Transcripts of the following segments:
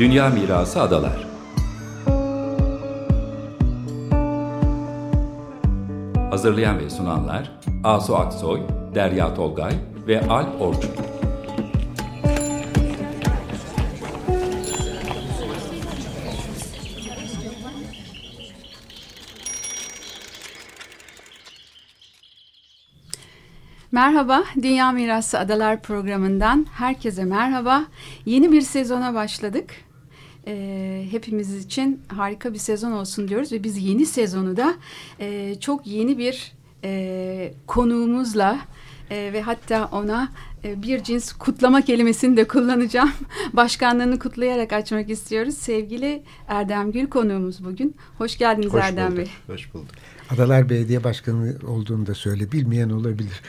Dünya Mirası Adalar Hazırlayan ve sunanlar Asu Aksoy, Derya Tolgay ve Alp Orçun. Merhaba, Dünya Mirası Adalar programından herkese merhaba. Yeni bir sezona başladık. Ee, hepimiz için harika bir sezon olsun diyoruz ve biz yeni sezonu da e, çok yeni bir e, konuğumuzla e, ve hatta ona e, bir cins kutlama kelimesini de kullanacağım. Başkanlığını kutlayarak açmak istiyoruz. Sevgili Erdem Gül konuğumuz bugün. Hoş geldiniz Hoş Erdem bulduk. Bey. Hoş bulduk. Adalar Belediye Başkanı olduğunu da söyle. Bilmeyen olabilir.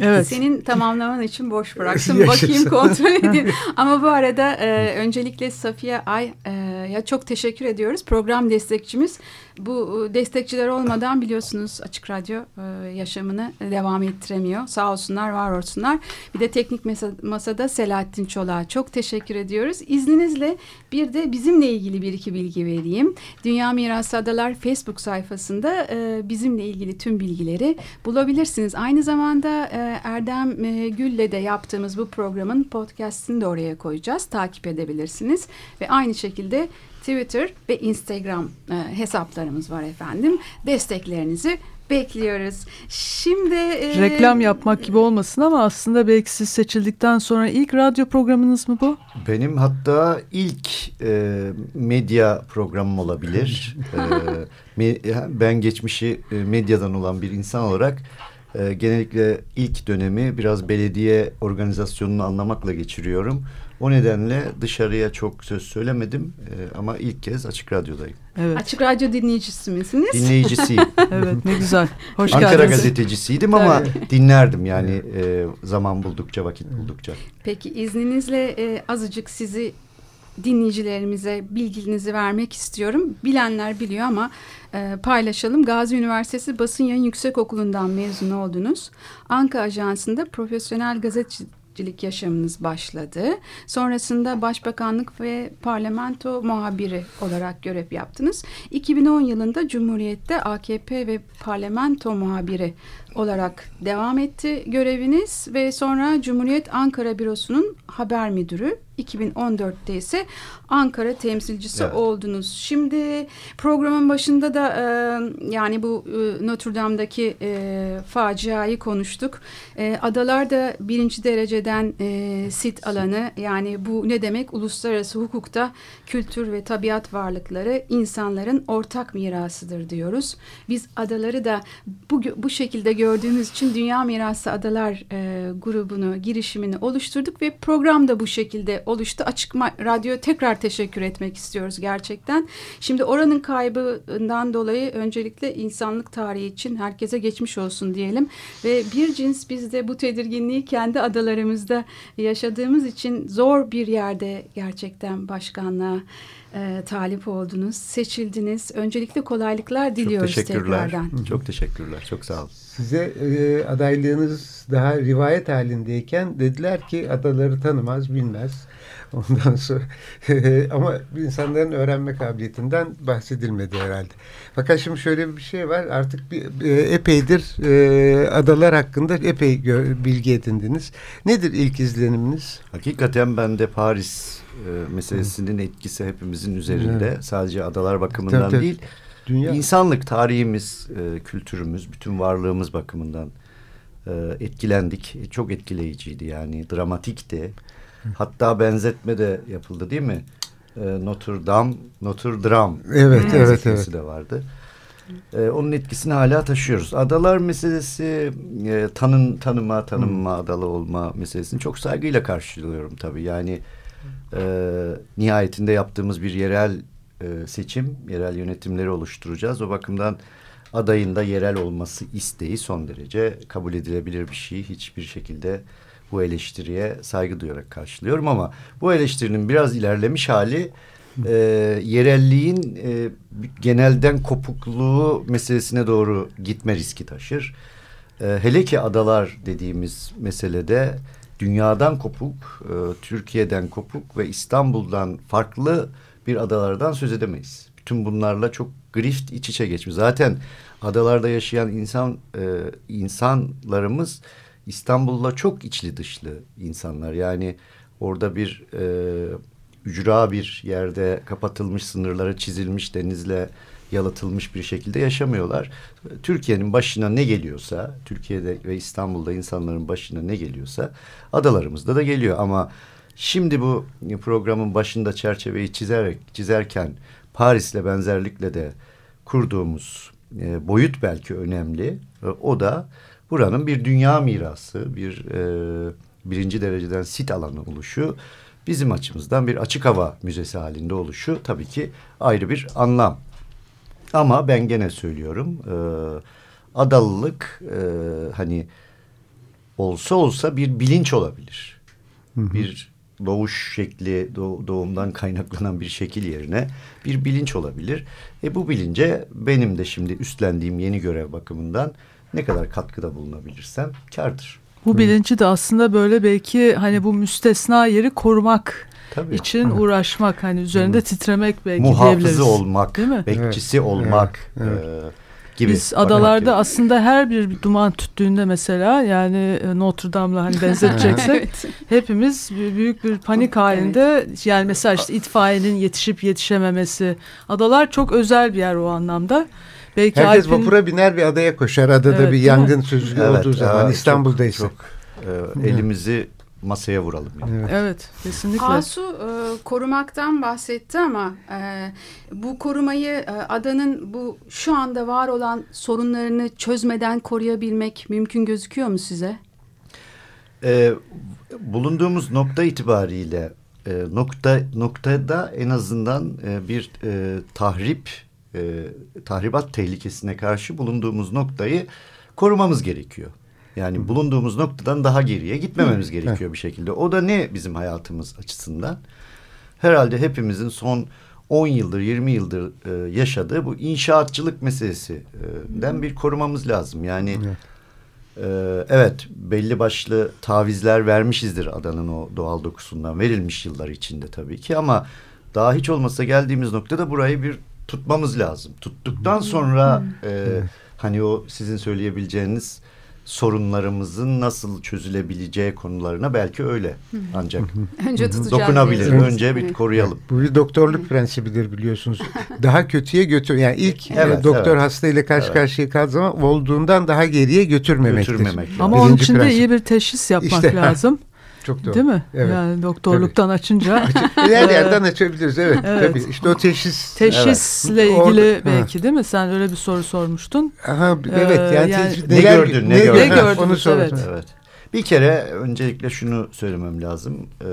Evet. Senin tamamlaman için boş bıraktım. Bakayım kontrol edeyim. Ama bu arada e, öncelikle Safiye Ay e, ya çok teşekkür ediyoruz. Program destekçimiz. Bu e, destekçiler olmadan biliyorsunuz Açık Radyo e, yaşamını devam ettiremiyor. Sağ olsunlar, var olsunlar. Bir de teknik masa, masada Selahattin Çolak'a çok teşekkür ediyoruz. İzninizle bir de bizimle ilgili bir iki bilgi vereyim. Dünya Mirası Adalar Facebook sayfasında e, bizimle ilgili tüm bilgileri bulabilirsiniz. Aynı zamanda Erdem Gül'le de yaptığımız bu programın podcastini de oraya koyacağız. Takip edebilirsiniz. Ve aynı şekilde Twitter ve Instagram e, hesaplarımız var efendim. Desteklerinizi bekliyoruz. Şimdi e, Reklam yapmak gibi olmasın ama aslında belki siz seçildikten sonra ilk radyo programınız mı bu? Benim hatta ilk e, medya programım olabilir. e, me- ben geçmişi e, medyadan olan bir insan olarak e, genellikle ilk dönemi biraz belediye organizasyonunu anlamakla geçiriyorum. O nedenle dışarıya çok söz söylemedim e, ama ilk kez Açık Radyo'dayım. Evet. Açık Radyo dinleyicisi misiniz? Dinleyicisiyim. Evet ne güzel. Hoş Ankara geldiniz. gazetecisiydim ama dinlerdim yani e, zaman buldukça vakit buldukça. Peki izninizle e, azıcık sizi dinleyicilerimize bilginizi vermek istiyorum. Bilenler biliyor ama e, paylaşalım. Gazi Üniversitesi Basın Yayın Yüksekokulu'ndan mezun oldunuz. Anka Ajansı'nda profesyonel gazetecilik yaşamınız başladı. Sonrasında Başbakanlık ve Parlamento muhabiri olarak görev yaptınız. 2010 yılında Cumhuriyet'te AKP ve Parlamento muhabiri olarak devam etti göreviniz ve sonra Cumhuriyet Ankara Bürosu'nun haber müdürü 2014'te ise Ankara temsilcisi Evet. oldunuz. Şimdi programın başında da e, yani bu e, Notre Dame'daki e, faciayı konuştuk. E, adalar da birinci dereceden e, sit alanı yani bu ne demek? Uluslararası hukukta kültür ve tabiat varlıkları insanların ortak mirasıdır diyoruz. Biz adaları da bu, bu şekilde gördüğümüz için Dünya Mirası Adalar e, grubunu, girişimini oluşturduk ve program da bu şekilde oluştu. Açık Radyo'ya tekrar teşekkür etmek istiyoruz gerçekten. Şimdi oranın kaybından dolayı öncelikle insanlık tarihi için herkese geçmiş olsun diyelim. Ve bir cins biz de bu tedirginliği kendi adalarımızda yaşadığımız için zor bir yerde gerçekten başkanlığa e, talip oldunuz, seçildiniz. Öncelikle kolaylıklar diliyoruz çok teşekkürler. tekrardan. Çok teşekkürler. Çok sağ olun. Size e, adaylığınız daha rivayet halindeyken dediler ki adaları tanımaz, bilmez. Ondan sonra ama insanların öğrenme kabiliyetinden bahsedilmedi herhalde. Fakat şimdi şöyle bir şey var. Artık bir, bir- epeydir e, adalar hakkında epey gö- bilgi edindiniz. Nedir ilk izleniminiz? Hakikaten ben de Paris e, meselesinin etkisi hepimizin üzerinde. Evet. Sadece adalar bakımından Tabii, tabii. değil. Dünya İnsanlık tarihimiz, e, kültürümüz, bütün varlığımız bakımından e, etkilendik. E, Çok etkileyiciydi yani dramatikti. Hatta benzetme de yapıldı değil mi? E, Notre Dame, Notre Dame. Evet, evet, benzetmesi evet. de vardı. E, onun etkisini hala taşıyoruz. Adalar meselesi e, tanın tanıma, tanınma, adalı olma meselesini çok saygıyla karşılıyorum tabii. Yani e, nihayetinde yaptığımız bir yerel e, seçim, yerel yönetimleri oluşturacağız. O bakımdan adayın da yerel olması isteği son derece kabul edilebilir bir şey. Hiçbir şekilde bu eleştiriye saygı duyarak karşılıyorum ama bu eleştirinin biraz ilerlemiş hali e, yerelliğin e, genelden kopukluğu meselesine doğru gitme riski taşır. E, hele ki adalar dediğimiz meselede dünyadan kopuk, e, Türkiye'den kopuk ve İstanbul'dan farklı bir adalardan söz edemeyiz. Bütün bunlarla çok grift iç içe geçmiş. Zaten adalarda yaşayan insan e, insanlarımız İstanbul'la çok içli dışlı insanlar. Yani orada bir e, ücra bir yerde kapatılmış sınırları çizilmiş denizle yalıtılmış bir şekilde yaşamıyorlar. Türkiye'nin başına ne geliyorsa, Türkiye'de ve İstanbul'da insanların başına ne geliyorsa adalarımızda da geliyor. Ama şimdi bu programın başında çerçeveyi çizerek çizerken Paris'le benzerlikle de kurduğumuz e, boyut belki önemli. E, o da buranın bir dünya mirası, bir e, birinci dereceden sit alanı oluşu, bizim açımızdan bir açık hava müzesi halinde oluşu tabii ki ayrı bir anlam. Ama ben gene söylüyorum, e, adalılık e, hani olsa olsa bir bilinç olabilir. Hı hı. Bir doğuş şekli doğumdan kaynaklanan bir şekil yerine bir bilinç olabilir. E bu bilince benim de şimdi üstlendiğim yeni görev bakımından ne kadar katkıda bulunabilirsem kardır. Bu bilinci de aslında böyle belki hani bu müstesna yeri korumak Tabii. için Hı. uğraşmak hani üzerinde Hı. titremek belki Muhafızı diyebiliriz. olmak, değil mi? bekçisi evet. olmak. Evet. Evet. E, gibi. Biz adalarda aslında her bir duman tüttüğünde mesela yani e, Notre Dame'la hani benzeteceksek evet. hepimiz büyük bir panik halinde evet. yani mesela işte itfaiyenin yetişip yetişememesi adalar çok özel bir yer o anlamda. Belki Herkes Alp'in... vapura biner bir adaya koşar. Adada evet, bir yangın sözü evet, olduğu zaman evet, İstanbul'dayız. Çok, çok e, elimizi masaya vuralım. Yani. Evet. evet kesinlikle. Asu e, korumaktan bahsetti ama e, bu korumayı e, adanın bu şu anda var olan sorunlarını çözmeden koruyabilmek mümkün gözüküyor mu size? E, bulunduğumuz nokta itibariyle e, nokta noktada en azından e, bir e, tahrip e, tahribat tehlikesine karşı bulunduğumuz noktayı korumamız gerekiyor. Yani bulunduğumuz noktadan daha geriye gitmememiz gerekiyor bir şekilde. O da ne bizim hayatımız açısından? Herhalde hepimizin son 10 yıldır 20 yıldır e, yaşadığı bu inşaatçılık meselesinden bir korumamız lazım. Yani e, evet belli başlı tavizler vermişizdir adanın o doğal dokusundan verilmiş yıllar içinde tabii ki ama daha hiç olmasa geldiğimiz noktada burayı bir tutmamız lazım. Tuttuktan sonra e, hani o sizin söyleyebileceğiniz sorunlarımızın nasıl çözülebileceği konularına belki öyle ancak önce dokunabilir. Evet. Önce bir koruyalım. Bu bir doktorluk prensibidir biliyorsunuz. Daha kötüye götür yani ilk evet, doktor evet. hastayla karşı evet. karşıya kaldığı zaman olduğundan daha geriye götürmemektir. Götürmemek Ama onun için de iyi bir teşhis yapmak işte, lazım. Çok doğru. Değil mi? Evet. Yani doktorluktan tabii. açınca. Her yerden açabiliriz evet. evet. Tabii. İşte o teşhis. Teşhisle evet. ilgili Orada, belki ha. değil mi? Sen öyle bir soru sormuştun. Aha, evet yani, yani ne, gördün? Ne, ne gördün? Ne gördün? Onu sordum. Evet. evet. Bir kere öncelikle şunu söylemem lazım. Ee,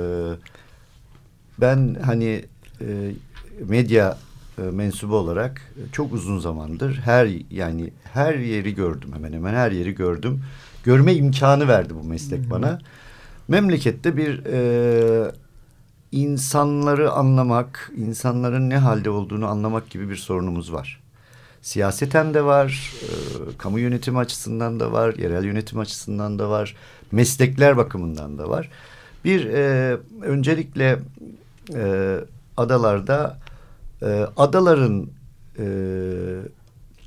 ben hani e, medya e, mensubu olarak çok uzun zamandır her yani her yeri gördüm hemen hemen her yeri gördüm. Görme imkanı verdi bu meslek bana memlekette bir e, insanları anlamak, insanların ne halde olduğunu anlamak gibi bir sorunumuz var. Siyaseten de var, e, kamu yönetimi açısından da var, yerel yönetim açısından da var, meslekler bakımından da var. Bir e, öncelikle e, adalarda e, adaların e,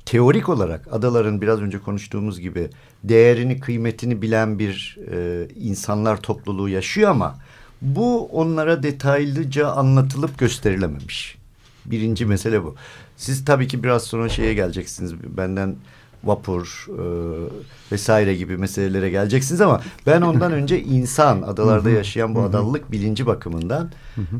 teorik olarak adaların biraz önce konuştuğumuz gibi değerini, kıymetini bilen bir e, insanlar topluluğu yaşıyor ama bu onlara detaylıca anlatılıp gösterilememiş. Birinci mesele bu. Siz tabii ki biraz sonra şeye geleceksiniz. Benden vapur e, vesaire gibi meselelere geleceksiniz ama ben ondan önce insan adalarda yaşayan bu adalılık bilinci bakımından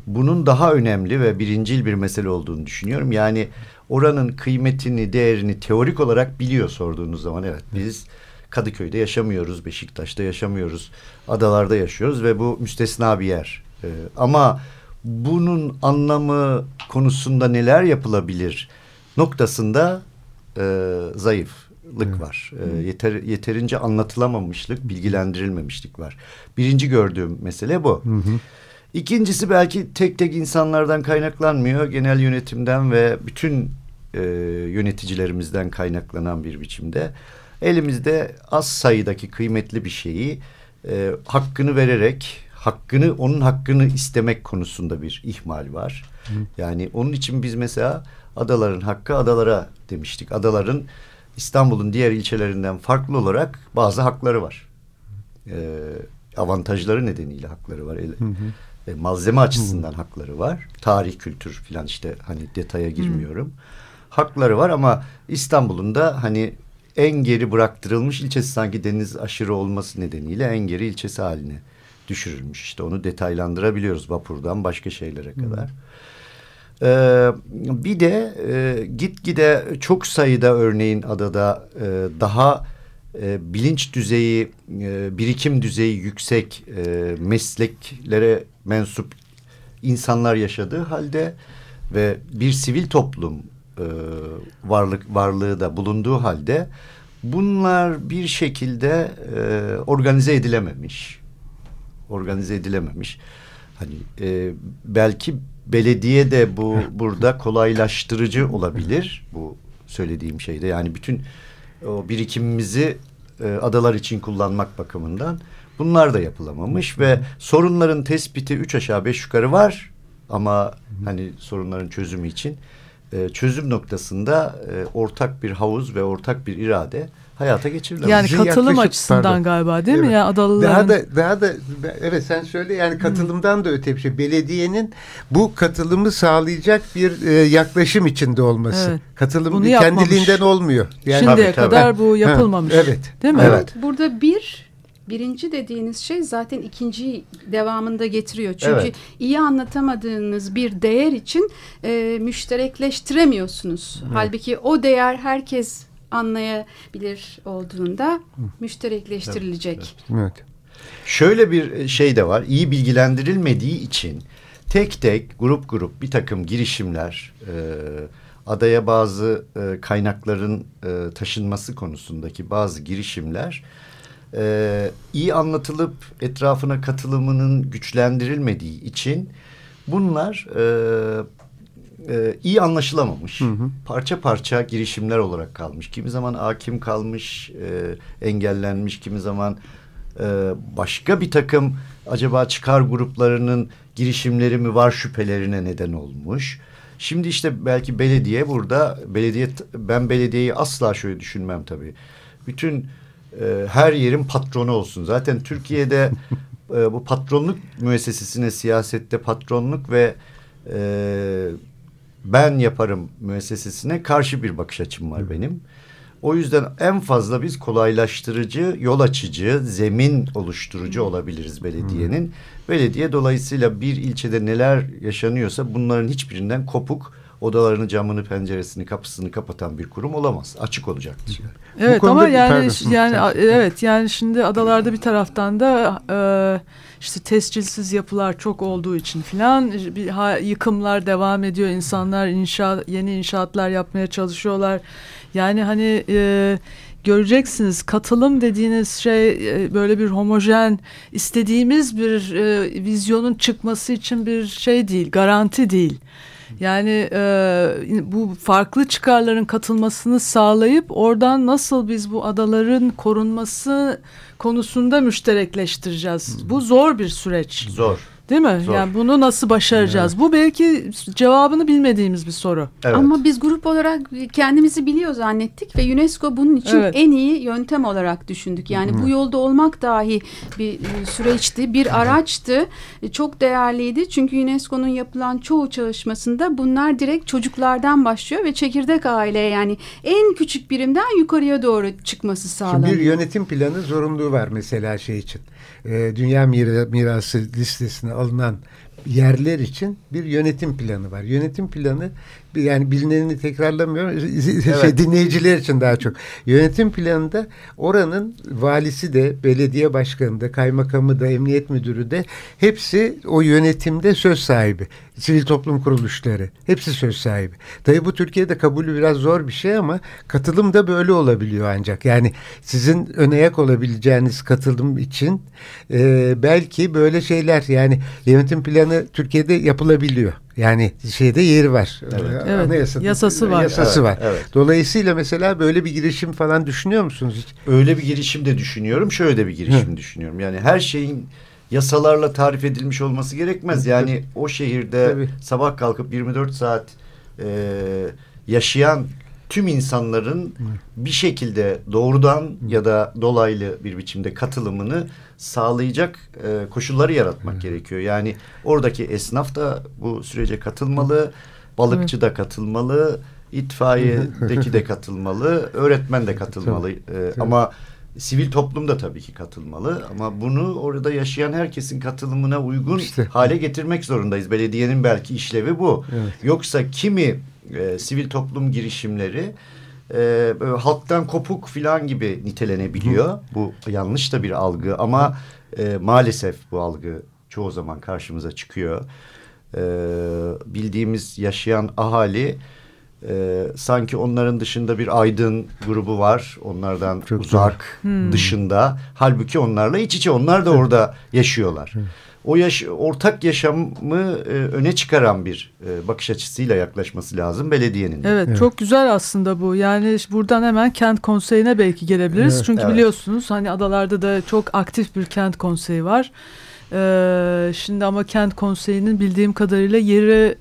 bunun daha önemli ve birincil bir mesele olduğunu düşünüyorum. Yani oranın kıymetini, değerini teorik olarak biliyor sorduğunuz zaman evet biz Kadıköy'de yaşamıyoruz, Beşiktaş'ta yaşamıyoruz, adalarda yaşıyoruz ve bu müstesna bir yer. Ee, ama bunun anlamı konusunda neler yapılabilir noktasında e, zayıflık var. E, yeter, yeterince anlatılamamışlık, bilgilendirilmemişlik var. Birinci gördüğüm mesele bu. Hı hı. İkincisi belki tek tek insanlardan kaynaklanmıyor. Genel yönetimden ve bütün e, yöneticilerimizden kaynaklanan bir biçimde. Elimizde az sayıdaki kıymetli bir şeyi e, hakkını vererek hakkını onun hakkını istemek konusunda bir ihmal var. Hı. Yani onun için biz mesela adaların hakkı adalara demiştik. Adaların İstanbul'un diğer ilçelerinden farklı olarak bazı hakları var. E, avantajları nedeniyle hakları var. Hı hı. E, malzeme açısından hı. hakları var. Tarih, kültür filan işte hani detaya girmiyorum. Hı. Hakları var ama İstanbul'un da hani en geri bıraktırılmış ilçesi sanki deniz aşırı olması nedeniyle en geri ilçesi haline düşürülmüş. İşte onu detaylandırabiliyoruz vapurdan başka şeylere kadar. Ee, bir de e, gitgide çok sayıda örneğin adada e, daha e, bilinç düzeyi, e, birikim düzeyi yüksek mesleklere mensup insanlar yaşadığı halde ve bir sivil toplum varlık varlığı da bulunduğu halde bunlar bir şekilde organize edilememiş. Organize edilememiş. Hani e, belki belediye de bu burada kolaylaştırıcı olabilir bu söylediğim şeyde. Yani bütün o birikimimizi e, adalar için kullanmak bakımından bunlar da yapılamamış ve sorunların tespiti üç aşağı beş yukarı var ama hani sorunların çözümü için e, çözüm noktasında e, ortak bir havuz ve ortak bir irade hayata geçirilemez. Yani katılım yaklaşık, açısından pardon. galiba değil evet. mi ya adalıların? Daha da daha da evet sen söyle yani katılımdan da öte bir şey. Belediyenin bu katılımı sağlayacak bir e, yaklaşım içinde olması. Evet. Katılım Bunu kendiliğinden yapmamış. olmuyor. Yani, Şimdiye tabii, kadar tabii. bu yapılmamış. Ha, evet. Değil mi? Evet. Burada bir birinci dediğiniz şey zaten ikinci devamında getiriyor. Çünkü evet. iyi anlatamadığınız bir değer için e, müşterekleştiremiyorsunuz. Evet. Halbuki o değer herkes anlayabilir olduğunda müşterekleştirilecek. Evet. evet. Şöyle bir şey de var. İyi bilgilendirilmediği için tek tek grup grup bir takım girişimler e, adaya bazı e, kaynakların e, taşınması konusundaki bazı girişimler e, iyi anlatılıp etrafına katılımının güçlendirilmediği için bunlar e, e, iyi anlaşılamamış. Hı hı. Parça parça girişimler olarak kalmış. Kimi zaman hakim kalmış, e, engellenmiş. Kimi zaman e, başka bir takım acaba çıkar gruplarının girişimleri mi var şüphelerine neden olmuş. Şimdi işte belki belediye burada belediye ben belediyeyi asla şöyle düşünmem tabii. Bütün e, her yerin patronu olsun. Zaten Türkiye'de e, bu patronluk müessesesine siyasette patronluk ve e, ben yaparım müessesesine karşı bir bakış açım var benim. O yüzden en fazla biz kolaylaştırıcı, yol açıcı, zemin oluşturucu olabiliriz belediyenin. Belediye dolayısıyla bir ilçede neler yaşanıyorsa bunların hiçbirinden kopuk odalarını, camını, penceresini, kapısını kapatan bir kurum olamaz. Açık olacaktır. Evet ama yani yani evet yani şimdi adalarda bir taraftan da e, işte tescilsiz yapılar çok olduğu için filan bir ha, yıkımlar devam ediyor. İnsanlar inşa yeni inşaatlar yapmaya çalışıyorlar. Yani hani e, göreceksiniz katılım dediğiniz şey e, böyle bir homojen istediğimiz bir e, vizyonun çıkması için bir şey değil, garanti değil. Yani e, bu farklı çıkarların katılmasını sağlayıp oradan nasıl biz bu adaların korunması konusunda müşterekleştireceğiz. Hmm. Bu zor bir süreç. Zor. Değil mi? Zor. Yani bunu nasıl başaracağız? Evet. Bu belki cevabını bilmediğimiz bir soru. Evet. Ama biz grup olarak kendimizi biliyor zannettik ve UNESCO bunun için evet. en iyi yöntem olarak düşündük. Yani Hı. bu yolda olmak dahi bir e, süreçti, bir araçtı. E, çok değerliydi. Çünkü UNESCO'nun yapılan çoğu çalışmasında bunlar direkt çocuklardan başlıyor ve çekirdek aile yani en küçük birimden yukarıya doğru çıkması sağlanıyor. Şimdi bir yönetim planı zorunluluğu var mesela şey için e, Dünya Mirası listesine alınan yerler için bir yönetim planı var. Yönetim planı yani bilineni tekrarlamıyorum evet. şey, dinleyiciler için daha çok. Yönetim planında oranın valisi de belediye başkanı da kaymakamı da emniyet müdürü de hepsi o yönetimde söz sahibi. Sivil toplum kuruluşları hepsi söz sahibi. Tabi bu Türkiye'de kabulü biraz zor bir şey ama katılım da böyle olabiliyor ancak. Yani sizin önayak olabileceğiniz katılım için e, belki böyle şeyler yani yönetim planı Türkiye'de yapılabiliyor. Yani şeyde yeri var. Evet. Evet, Anayasada yasası var. Yasası Evet, var. evet. Dolayısıyla mesela böyle bir girişim falan düşünüyor musunuz hiç? Öyle bir girişim de düşünüyorum. Şöyle de bir girişim düşünüyorum. Yani her şeyin yasalarla tarif edilmiş olması gerekmez. Yani o şehirde Tabii. sabah kalkıp 24 saat e, yaşayan tüm insanların bir şekilde doğrudan ya da dolaylı bir biçimde katılımını sağlayacak e, koşulları yaratmak gerekiyor. Yani oradaki esnaf da bu sürece katılmalı, balıkçı da katılmalı, itfaiyedeki de katılmalı, öğretmen de katılmalı. E, ama sivil toplum da tabii ki katılmalı ama bunu orada yaşayan herkesin katılımına uygun İşte. hale getirmek zorundayız. Belediyenin belki işlevi bu. Evet. Yoksa kimi e, sivil toplum girişimleri e, böyle halktan kopuk filan gibi nitelenebiliyor. Bu yanlış da bir algı ama e, maalesef bu algı çoğu zaman karşımıza çıkıyor. E, bildiğimiz yaşayan ahali e, sanki onların dışında bir aydın grubu var. Onlardan Çok uzak, dışında. Halbuki onlarla iç içe. Onlar da orada yaşıyorlar. O yaş ortak yaşamı e, öne çıkaran bir e, bakış açısıyla yaklaşması lazım belediyenin. de. Evet, Evet. çok güzel aslında bu. Yani buradan hemen kent konseyine belki gelebiliriz. Evet. Çünkü Evet. biliyorsunuz hani adalarda da çok aktif bir kent konseyi var. Ee, şimdi ama kent konseyinin bildiğim kadarıyla yeri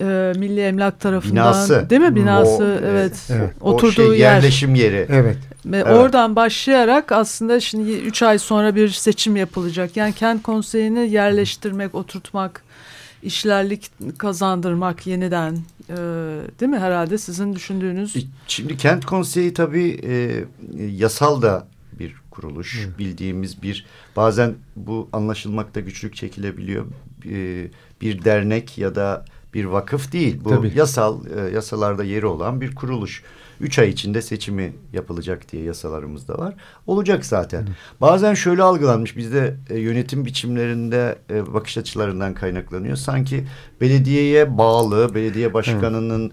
e, Milli Emlak tarafından Binası. değil mi binası? O, evet. Evet. O Oturduğu şey, yer. yerleşim yeri. Evet. Ve Evet. oradan başlayarak aslında şimdi 3 ay sonra bir seçim yapılacak. Yani kent konseyini yerleştirmek, oturtmak, işlerlik kazandırmak yeniden e, değil mi herhalde sizin düşündüğünüz? E, Şimdi kent konseyi tabii e, yasal da bir kuruluş. Bildiğimiz bir bazen bu anlaşılmakta güçlük çekilebiliyor. E, bir dernek ya da bir vakıf değil. Bu Tabii. yasal e, yasalarda yeri olan bir kuruluş. Üç ay içinde seçimi yapılacak diye yasalarımızda var. Olacak zaten. Bazen şöyle algılanmış bizde e, yönetim biçimlerinde e, bakış açılarından kaynaklanıyor. Sanki belediyeye bağlı, belediye başkanının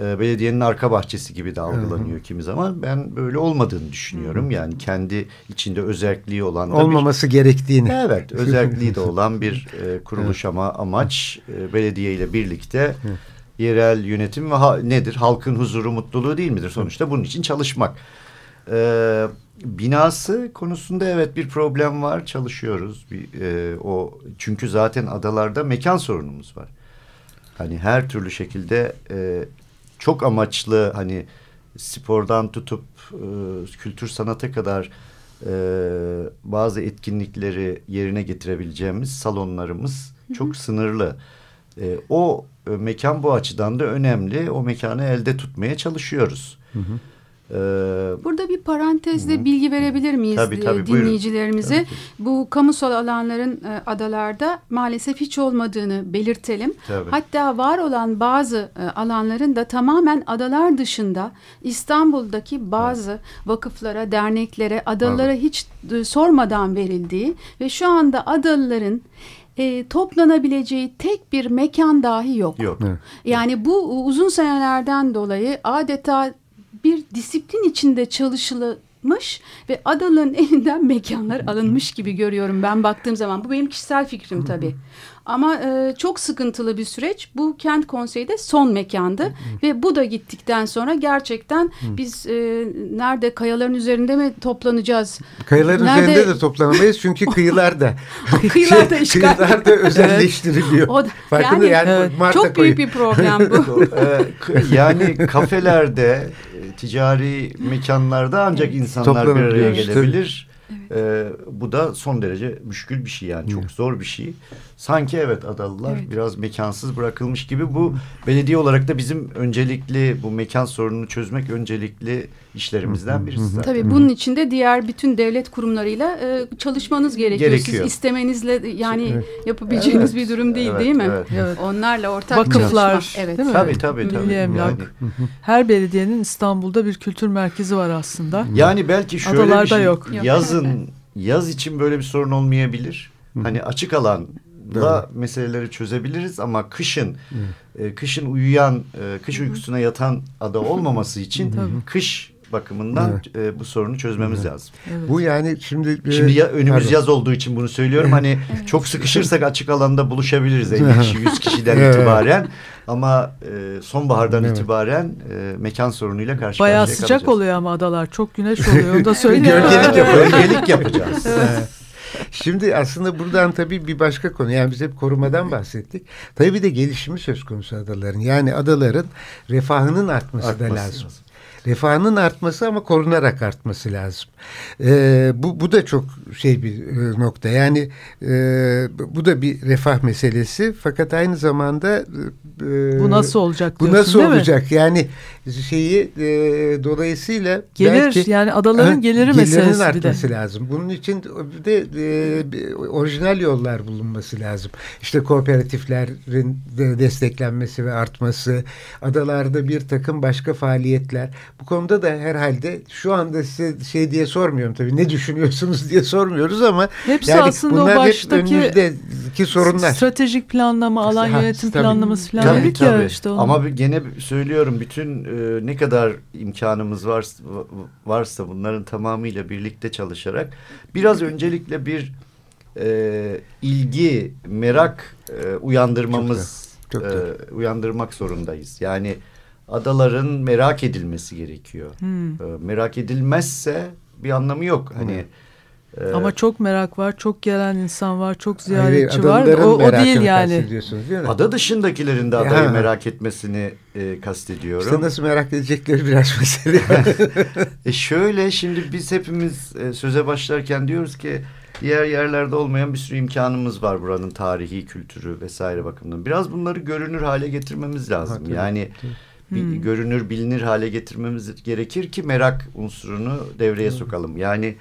e, belediyenin arka bahçesi gibi de algılanıyor kimi zaman. Ben böyle olmadığını düşünüyorum. Yani kendi içinde özelliği olan da bir- Olmaması gerektiğini. Evet, özelliği de olan bir e, kuruluş ama amaç e, belediye ile birlikte yerel yönetim ve ha- nedir? Halkın huzuru, mutluluğu değil midir? Sonuçta bunun için çalışmak. E, binası konusunda evet bir problem var, çalışıyoruz. Bir, e, o çünkü zaten adalarda mekan sorunumuz var. Hani her türlü şekilde e, çok amaçlı hani spordan tutup e, kültür sanata kadar e, bazı etkinlikleri yerine getirebileceğimiz salonlarımız çok sınırlı. E, o e, mekan bu açıdan da önemli. O mekanı elde tutmaya çalışıyoruz. E, Burada bir parantezde bilgi verebilir miyiz Tabii, e, tabii, buyurun. dinleyicilerimize? Tabii. Bu kamusal alanların e, adalarda maalesef hiç olmadığını belirtelim. Tabii. Hatta var olan bazı e, alanların da tamamen adalar dışında İstanbul'daki bazı vakıflara, derneklere, adalara hiç e, sormadan verildiği ve şu anda adalıların e, toplanabileceği tek bir mekan dahi yok. yok. Evet. Yani bu uzun senelerden dolayı adeta bir disiplin içinde çalışılmış ve adaların elinden mekanlar alınmış gibi görüyorum ben baktığım zaman. Bu benim kişisel fikrim tabii. Ama e, çok sıkıntılı bir süreç. Bu kent konseyi de son mekandı ve bu da gittikten sonra gerçekten biz e, nerede kayaların üzerinde mi toplanacağız? Kayaların Nerede- üzerinde de toplanamayız çünkü kıyılarda. Kıyılarda işgal. Kıyılarda özelleştiriliyor. O da- Farkında yani, yani, Evet. Marta Çok büyük bir problem bu. Yani kafelerde, ticari mekanlarda ancak insanlar bir araya gelebilir. Ee, bu da son derece müşkül bir şey yani çok zor bir şey. Sanki evet adalılar Evet. biraz mekansız bırakılmış gibi bu belediye olarak da bizim öncelikli bu mekan sorununu çözmek öncelikli işlerimizden birisi zaten. Tabii bunun için de diğer bütün devlet kurumlarıyla e, çalışmanız gerekiyor. Gerekiyor. Siz istemenizle yani yapabileceğiniz bir durum değil Evet, değil mi? evet. Evet. Onlarla ortak Vakıflar, çalışma. Evet. değil mi? Tabii tabii tabii. Milli Emlak. Yani, Her belediyenin İstanbul'da bir kültür merkezi var aslında. yani belki şöyle bir Adalarda şey. yok. Yok. Yazın yaz için böyle bir sorun olmayabilir. Hani açık alanla Doğru. meseleleri çözebiliriz ama kışın e, kışın uyuyan, e, kış uykusuna yatan ada olmaması için kış bakımından evet. e, bu sorunu çözmemiz evet. lazım. Evet. Bu yani şimdi e, şimdi ya, önümüz pardon. yaz olduğu için bunu söylüyorum. Hani evet. çok sıkışırsak açık alanda buluşabiliriz 50 kişi 100 kişiden evet. itibaren. Ama e, sonbahardan evet. itibaren e, mekan sorunuyla karşı Bayağı karşıya sıcak kalacağız. oluyor ama adalar. Çok güneş oluyor. Onu da söyleyeyim. Gölgelik, yap Gölgelik yapacağız. evet. Şimdi aslında buradan tabii bir başka konu. Yani biz hep korumadan bahsettik. Tabii bir de gelişimi söz konusu adaların. Yani adaların refahının artması, artması da lazım. lazım refahının artması ama korunarak artması lazım. E, bu, bu da çok şey bir e, nokta. Yani e, bu da bir refah meselesi. Fakat aynı zamanda e, bu nasıl olacak? Bu nasıl olacak? Mi? Yani şeyi e, dolayısıyla gelir belki, yani adaların geliri meselesi artması lazım. Bunun için de e, orijinal yollar bulunması lazım. İşte kooperatiflerin de desteklenmesi ve artması, adalarda bir takım başka faaliyetler. Bu konuda da herhalde şu anda size şey diye sormuyorum tabii ne düşünüyorsunuz diye sormuyoruz ama Hepsi yani aslında bunlar o baştaki hep önümüzdeki sorunlar. Stratejik planlama, alan ha, yönetim tabii. planlaması falan tabii, tabii. ya işte onu. Ama gene söylüyorum bütün e, ne kadar imkanımız varsa, varsa bunların tamamıyla birlikte çalışarak biraz öncelikle bir e, ilgi, merak e, uyandırmamız çok çok e, uyandırmak zorundayız. Yani adaların merak edilmesi gerekiyor. Hmm. E, merak edilmezse bir anlamı yok. Hani hmm. Ama çok merak var, çok gelen insan var, çok ziyaretçi var. O, o değil yani. Değil Ada dışındakilerin de adayı ya. merak etmesini e, kastediyorum. İşte nasıl merak edecekleri biraz mesele. e şöyle şimdi biz hepimiz e, söze başlarken diyoruz ki diğer yerlerde olmayan bir sürü imkanımız var buranın tarihi, kültürü vesaire bakımından. Biraz bunları görünür hale getirmemiz lazım. Ha, yani bir hmm. görünür bilinir hale getirmemiz gerekir ki merak unsurunu devreye hmm. sokalım. Yani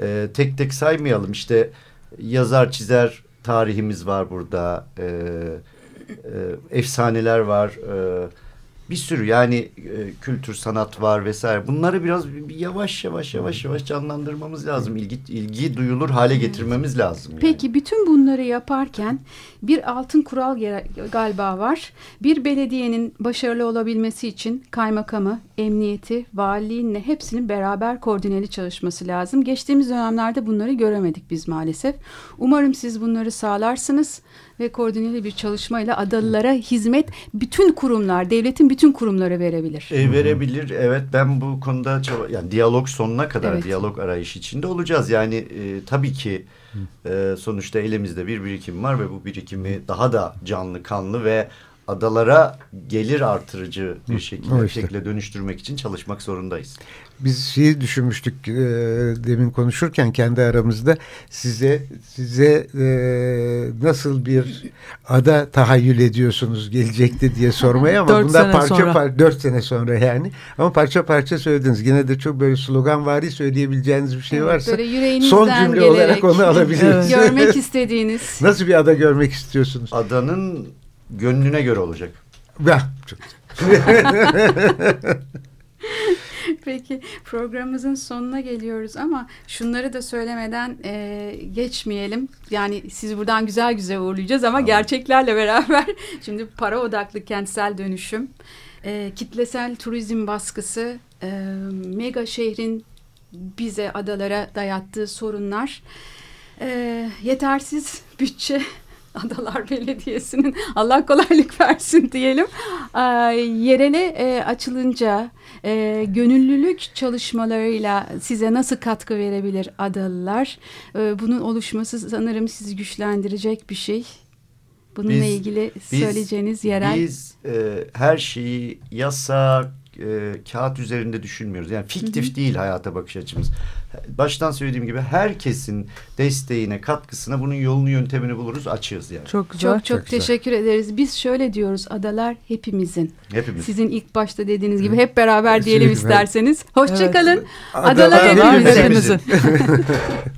e, tek tek saymayalım. İşte yazar çizer tarihimiz var burada. E, e, efsaneler var. E, bir sürü yani e, kültür sanat var vesaire. Bunları biraz bir yavaş yavaş yavaş yavaş canlandırmamız lazım. İlgi ilgi duyulur hale getirmemiz lazım. Yani. Peki bütün bunları yaparken bir altın kural galiba var. Bir belediyenin başarılı olabilmesi için kaymakamı emniyeti valiliğinle hepsinin beraber koordineli çalışması lazım. Geçtiğimiz dönemlerde bunları göremedik biz maalesef. Umarım siz bunları sağlarsınız ve koordineli bir çalışmayla adalılara hizmet bütün kurumlar, devletin bütün kurumları verebilir. E, verebilir. Evet ben bu konuda yani diyalog sonuna kadar evet. diyalog arayışı içinde olacağız. Yani e, tabii ki e, sonuçta elimizde bir birikim var ve bu birikimi daha da canlı, kanlı ve adalara gelir artırıcı bir şekilde, işte. şekilde dönüştürmek için çalışmak zorundayız biz şeyi düşünmüştük e, demin konuşurken kendi aramızda size size e, nasıl bir ada tahayyül ediyorsunuz gelecekti diye sormaya ama bunlar parça parça dört sene sonra yani ama parça parça söylediniz. Yine de çok böyle slogan vari söyleyebileceğiniz bir şey varsa son cümle gelerek, olarak onu alabiliriz. görmek istediğiniz. Nasıl bir ada görmek istiyorsunuz? Adanın gönlüne göre olacak. Ya, çok Peki programımızın sonuna geliyoruz ama şunları da söylemeden e, geçmeyelim. Yani siz buradan güzel güzel uğurlayacağız ama tamam. gerçeklerle beraber şimdi para odaklı kentsel dönüşüm, e, kitlesel turizm baskısı, e, mega şehrin bize adalara dayattığı sorunlar, e, yetersiz bütçe Adalar Belediyesi'nin Allah kolaylık versin diyelim. E, yerele e, açılınca e, gönüllülük çalışmalarıyla size nasıl katkı verebilir Adalılar? E, bunun oluşması sanırım sizi güçlendirecek bir şey. Bununla biz, ilgili söyleyeceğiniz yerel... Biz e, her şeyi yasa, e, kağıt üzerinde düşünmüyoruz. Yani fiktif hı hı. değil hayata bakış açımız. Baştan söylediğim gibi herkesin desteğine, katkısına bunun yolunu, yöntemini buluruz, açığız yani. Çok güzel. Çok çok, çok teşekkür güzel. ederiz. Biz şöyle diyoruz, adalar hepimizin. Hepimiz. Sizin ilk başta dediğiniz gibi hep beraber diyelim isterseniz. Hoşçakalın. Evet. Adalar, adalar hepimizin. hepimizin.